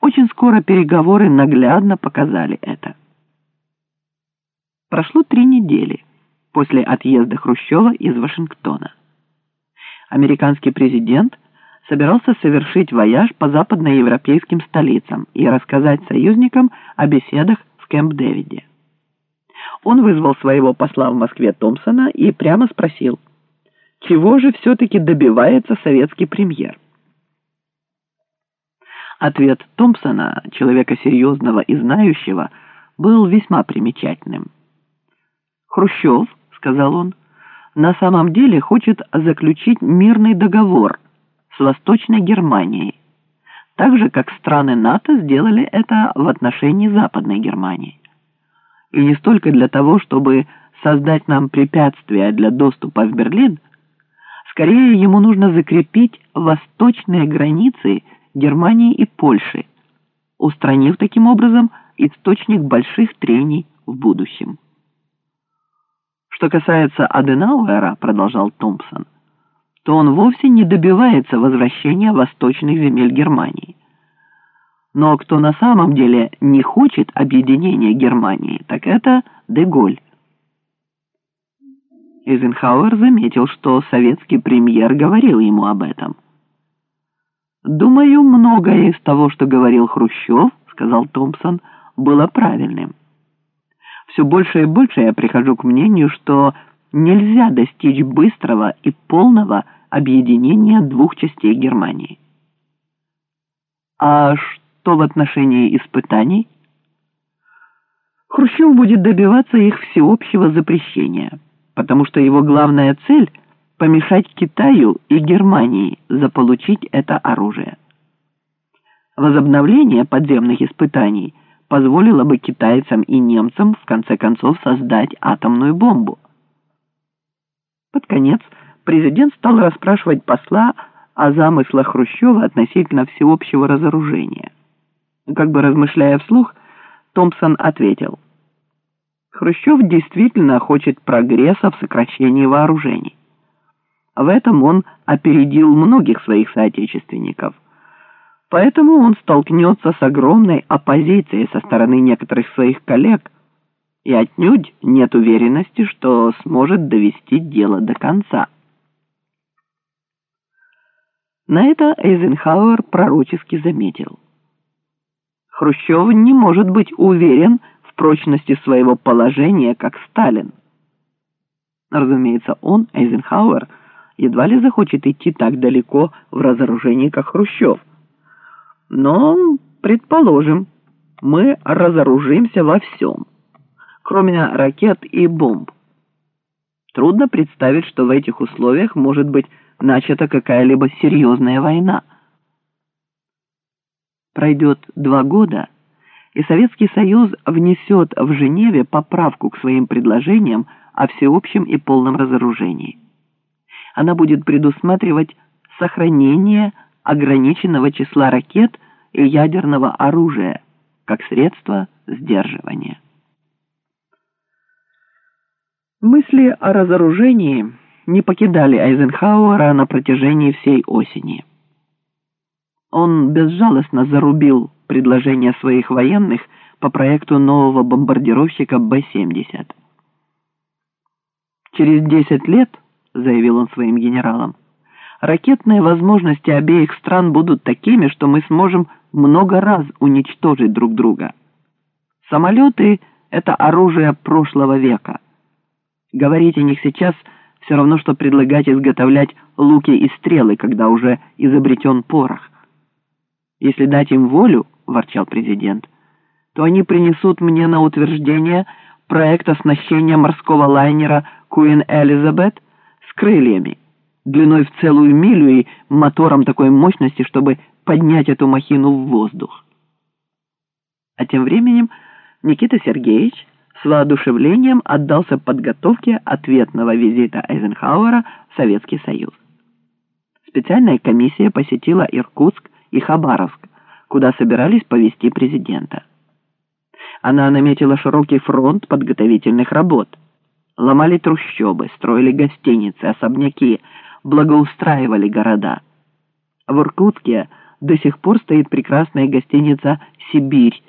Очень скоро переговоры наглядно показали это. Прошло три недели после отъезда Хрущева из Вашингтона. Американский президент собирался совершить вояж по западноевропейским столицам и рассказать союзникам о беседах в Кэмп-Дэвиде. Он вызвал своего посла в Москве Томпсона и прямо спросил, чего же все-таки добивается советский премьер. Ответ Томпсона, человека серьезного и знающего, был весьма примечательным. «Хрущев», — сказал он, — «на самом деле хочет заключить мирный договор с Восточной Германией, так же, как страны НАТО сделали это в отношении Западной Германии. И не столько для того, чтобы создать нам препятствия для доступа в Берлин, скорее ему нужно закрепить восточные границы Германии и Польши, устранив таким образом источник больших трений в будущем. Что касается Аденауэра, продолжал Томпсон, то он вовсе не добивается возвращения восточных земель Германии. Но кто на самом деле не хочет объединения Германии, так это Деголь. Эйзенхауэр заметил, что советский премьер говорил ему об этом. «Думаю, многое из того, что говорил Хрущев, — сказал Томпсон, — было правильным. Все больше и больше я прихожу к мнению, что нельзя достичь быстрого и полного объединения двух частей Германии. А что в отношении испытаний? Хрущев будет добиваться их всеобщего запрещения, потому что его главная цель — помешать Китаю и Германии заполучить это оружие. Возобновление подземных испытаний позволило бы китайцам и немцам в конце концов создать атомную бомбу. Под конец президент стал расспрашивать посла о замыслах Хрущева относительно всеобщего разоружения. Как бы размышляя вслух, Томпсон ответил, Хрущев действительно хочет прогресса в сокращении вооружений. В этом он опередил многих своих соотечественников. Поэтому он столкнется с огромной оппозицией со стороны некоторых своих коллег и отнюдь нет уверенности, что сможет довести дело до конца. На это Эйзенхауэр пророчески заметил. Хрущев не может быть уверен в прочности своего положения, как Сталин. Разумеется, он, Эйзенхауэр, едва ли захочет идти так далеко в разоружении, как Хрущев. Но, предположим, мы разоружимся во всем, кроме ракет и бомб. Трудно представить, что в этих условиях может быть начата какая-либо серьезная война. Пройдет два года, и Советский Союз внесет в Женеве поправку к своим предложениям о всеобщем и полном разоружении она будет предусматривать сохранение ограниченного числа ракет и ядерного оружия как средство сдерживания. Мысли о разоружении не покидали Айзенхауэра на протяжении всей осени. Он безжалостно зарубил предложения своих военных по проекту нового бомбардировщика Б-70. Через 10 лет заявил он своим генералам. Ракетные возможности обеих стран будут такими, что мы сможем много раз уничтожить друг друга. Самолеты — это оружие прошлого века. Говорить о них сейчас все равно, что предлагать изготовлять луки и стрелы, когда уже изобретен порох. Если дать им волю, — ворчал президент, — то они принесут мне на утверждение проект оснащения морского лайнера «Куин Элизабет» крыльями, длиной в целую милю и мотором такой мощности, чтобы поднять эту махину в воздух. А тем временем Никита Сергеевич с воодушевлением отдался подготовке ответного визита Эйзенхауэра в Советский Союз. Специальная комиссия посетила Иркутск и Хабаровск, куда собирались повести президента. Она наметила широкий фронт подготовительных работ – ломали трущобы, строили гостиницы, особняки, благоустраивали города. В Иркутске до сих пор стоит прекрасная гостиница «Сибирь»,